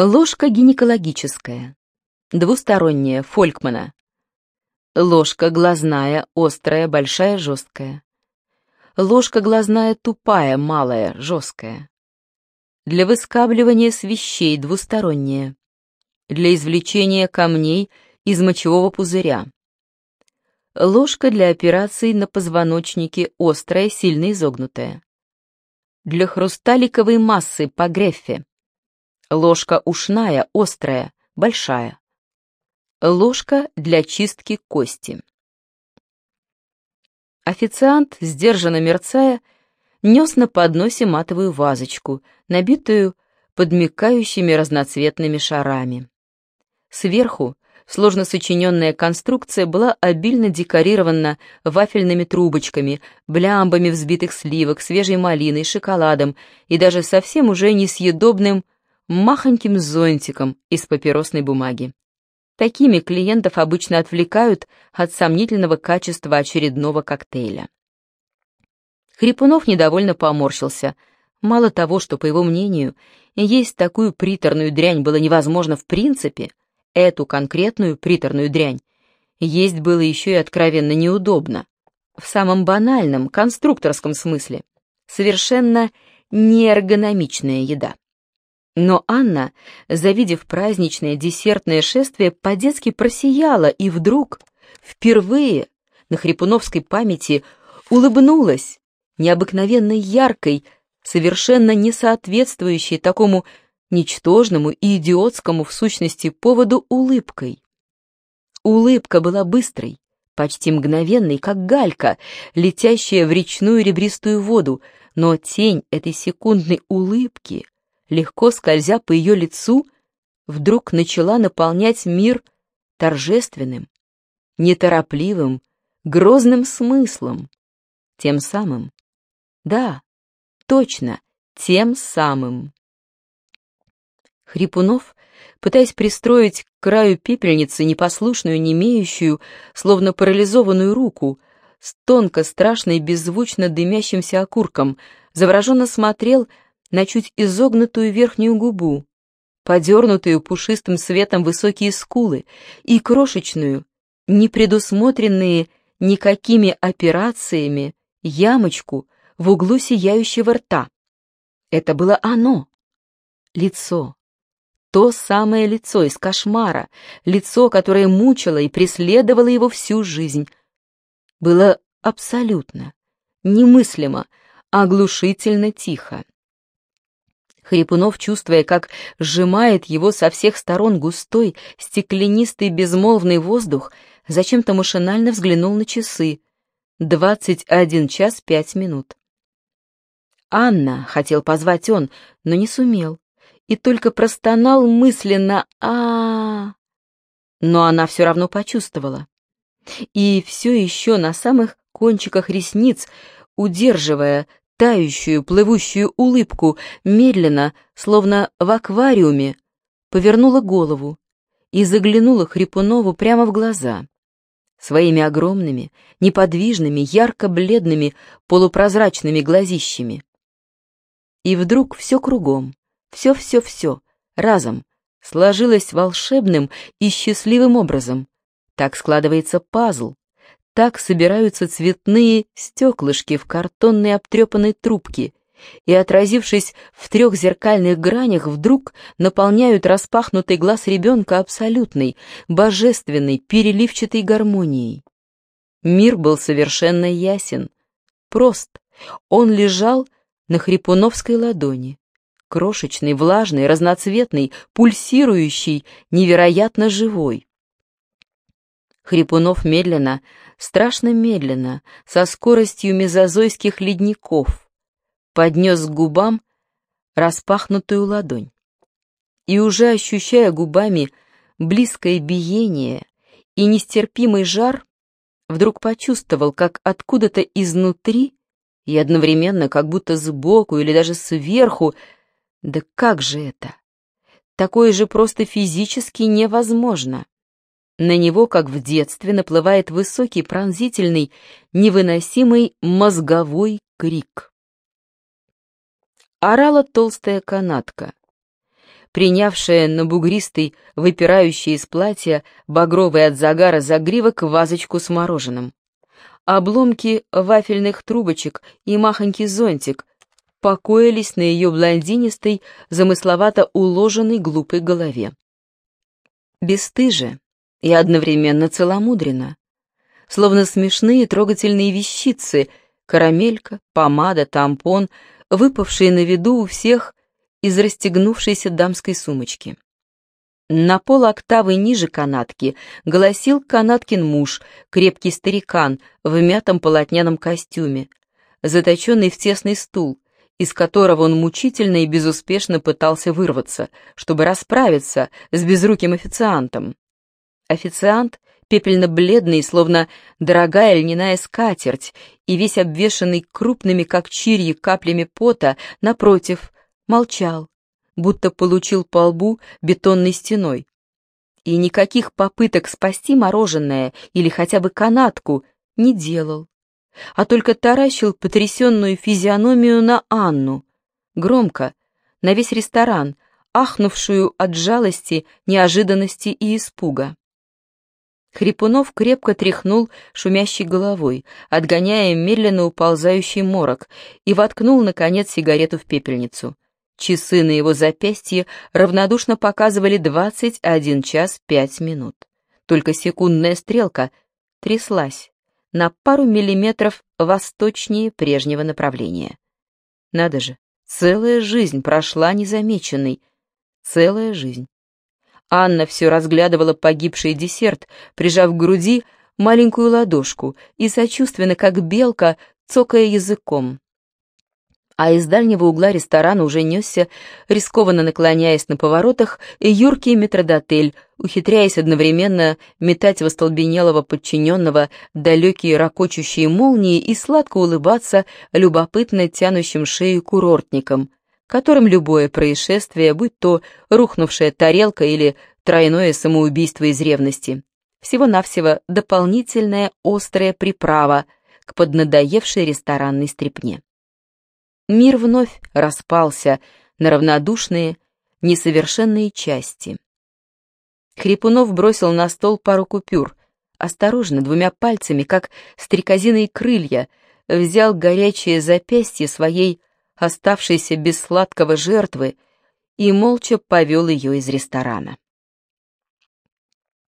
Ложка гинекологическая. Двусторонняя, Фолькмана. Ложка глазная, острая, большая, жесткая. Ложка глазная тупая, малая, жесткая. Для выскабливания свещей двусторонняя. Для извлечения камней из мочевого пузыря. Ложка для операций на позвоночнике острая, сильно изогнутая. Для хрусталиковой массы по греффе. Ложка ушная, острая, большая. Ложка для чистки кости. Официант, сдержанно мерцая, нес на подносе матовую вазочку, набитую подмекающими разноцветными шарами. Сверху сложно сочиненная конструкция была обильно декорирована вафельными трубочками, блямбами взбитых сливок, свежей малиной, шоколадом и даже совсем уже несъедобным махоньким зонтиком из папиросной бумаги. Такими клиентов обычно отвлекают от сомнительного качества очередного коктейля. Хрипунов недовольно поморщился. Мало того, что, по его мнению, есть такую приторную дрянь было невозможно в принципе, эту конкретную приторную дрянь есть было еще и откровенно неудобно. В самом банальном, конструкторском смысле. Совершенно неэргономичная еда. Но Анна, завидев праздничное десертное шествие, по-детски просияла и вдруг, впервые на хрипуновской памяти, улыбнулась необыкновенно яркой, совершенно не соответствующей такому ничтожному и идиотскому в сущности поводу улыбкой. Улыбка была быстрой, почти мгновенной, как галька, летящая в речную ребристую воду, но тень этой секундной улыбки — легко скользя по ее лицу, вдруг начала наполнять мир торжественным, неторопливым, грозным смыслом, тем самым. Да, точно, тем самым. Хрипунов, пытаясь пристроить к краю пепельницы непослушную, немеющую, словно парализованную руку, с тонко, страшно и беззвучно дымящимся окурком, завороженно смотрел на чуть изогнутую верхнюю губу, подернутую пушистым светом высокие скулы и крошечную, не предусмотренные никакими операциями, ямочку в углу сияющего рта. Это было оно, лицо, то самое лицо из кошмара, лицо, которое мучило и преследовало его всю жизнь. Было абсолютно, немыслимо, оглушительно тихо. Хрипунов, чувствуя, как сжимает его со всех сторон густой, стеклянистый безмолвный воздух, зачем-то машинально взглянул на часы. Двадцать один час пять минут. «Анна!» — хотел позвать он, но не сумел. И только простонал мысленно а, -а, -а Но она все равно почувствовала. И все еще на самых кончиках ресниц, удерживая тающую, плывущую улыбку, медленно, словно в аквариуме, повернула голову и заглянула Хрипунову прямо в глаза. Своими огромными, неподвижными, ярко-бледными, полупрозрачными глазищами. И вдруг все кругом, все-все-все, разом, сложилось волшебным и счастливым образом. Так складывается пазл, так собираются цветные стеклышки в картонной обтрепанной трубке и, отразившись в трех зеркальных гранях, вдруг наполняют распахнутый глаз ребенка абсолютной, божественной, переливчатой гармонией. Мир был совершенно ясен, прост. Он лежал на хрипуновской ладони, крошечный, влажный, разноцветный, пульсирующий, невероятно живой. Хрипунов медленно, страшно медленно, со скоростью мезозойских ледников, поднес к губам распахнутую ладонь. И уже ощущая губами близкое биение и нестерпимый жар, вдруг почувствовал, как откуда-то изнутри и одновременно как будто сбоку или даже сверху, да как же это? Такое же просто физически невозможно. На него, как в детстве, наплывает высокий, пронзительный, невыносимый мозговой крик. Орала толстая канатка. принявшая на бугристый, выпирающий из платья, багровый от загара загривок вазочку с мороженым. Обломки вафельных трубочек и махонький зонтик покоились на ее блондинистой, замысловато уложенной глупой голове. Бестыже и одновременно целомудренно, словно смешные трогательные вещицы, карамелька, помада, тампон, выпавшие на виду у всех из расстегнувшейся дамской сумочки. На пол октавы ниже канатки голосил канаткин муж, крепкий старикан в мятом полотняном костюме, заточенный в тесный стул, из которого он мучительно и безуспешно пытался вырваться, чтобы расправиться с безруким официантом. Официант, пепельно-бледный, словно дорогая льняная скатерть, и весь обвешанный крупными, как чирьи, каплями пота, напротив, молчал, будто получил по лбу бетонной стеной. И никаких попыток спасти мороженое или хотя бы канатку не делал, а только таращил потрясенную физиономию на Анну, громко, на весь ресторан, ахнувшую от жалости, неожиданности и испуга. Хрипунов крепко тряхнул шумящей головой, отгоняя медленно уползающий морок, и воткнул, наконец, сигарету в пепельницу — Часы на его запястье равнодушно показывали 21 час 5 минут. Только секундная стрелка тряслась на пару миллиметров восточнее прежнего направления. Надо же, целая жизнь прошла незамеченной. Целая жизнь. Анна все разглядывала погибший десерт, прижав к груди маленькую ладошку и сочувственно, как белка, цокая языком. А из дальнего угла ресторана уже несся, рискованно наклоняясь на поворотах, юркий метродотель, ухитряясь одновременно метать в остолбенелого подчиненного далекие ракочущие молнии и сладко улыбаться любопытно тянущим шею курортникам, которым любое происшествие, будь то рухнувшая тарелка или тройное самоубийство из ревности, всего-навсего дополнительная острая приправа к поднадоевшей ресторанной стрипне. Мир вновь распался на равнодушные, несовершенные части. Хрипунов бросил на стол пару купюр, осторожно, двумя пальцами, как стрекозиные крылья, взял горячее запястье своей оставшейся без сладкого жертвы и молча повел ее из ресторана.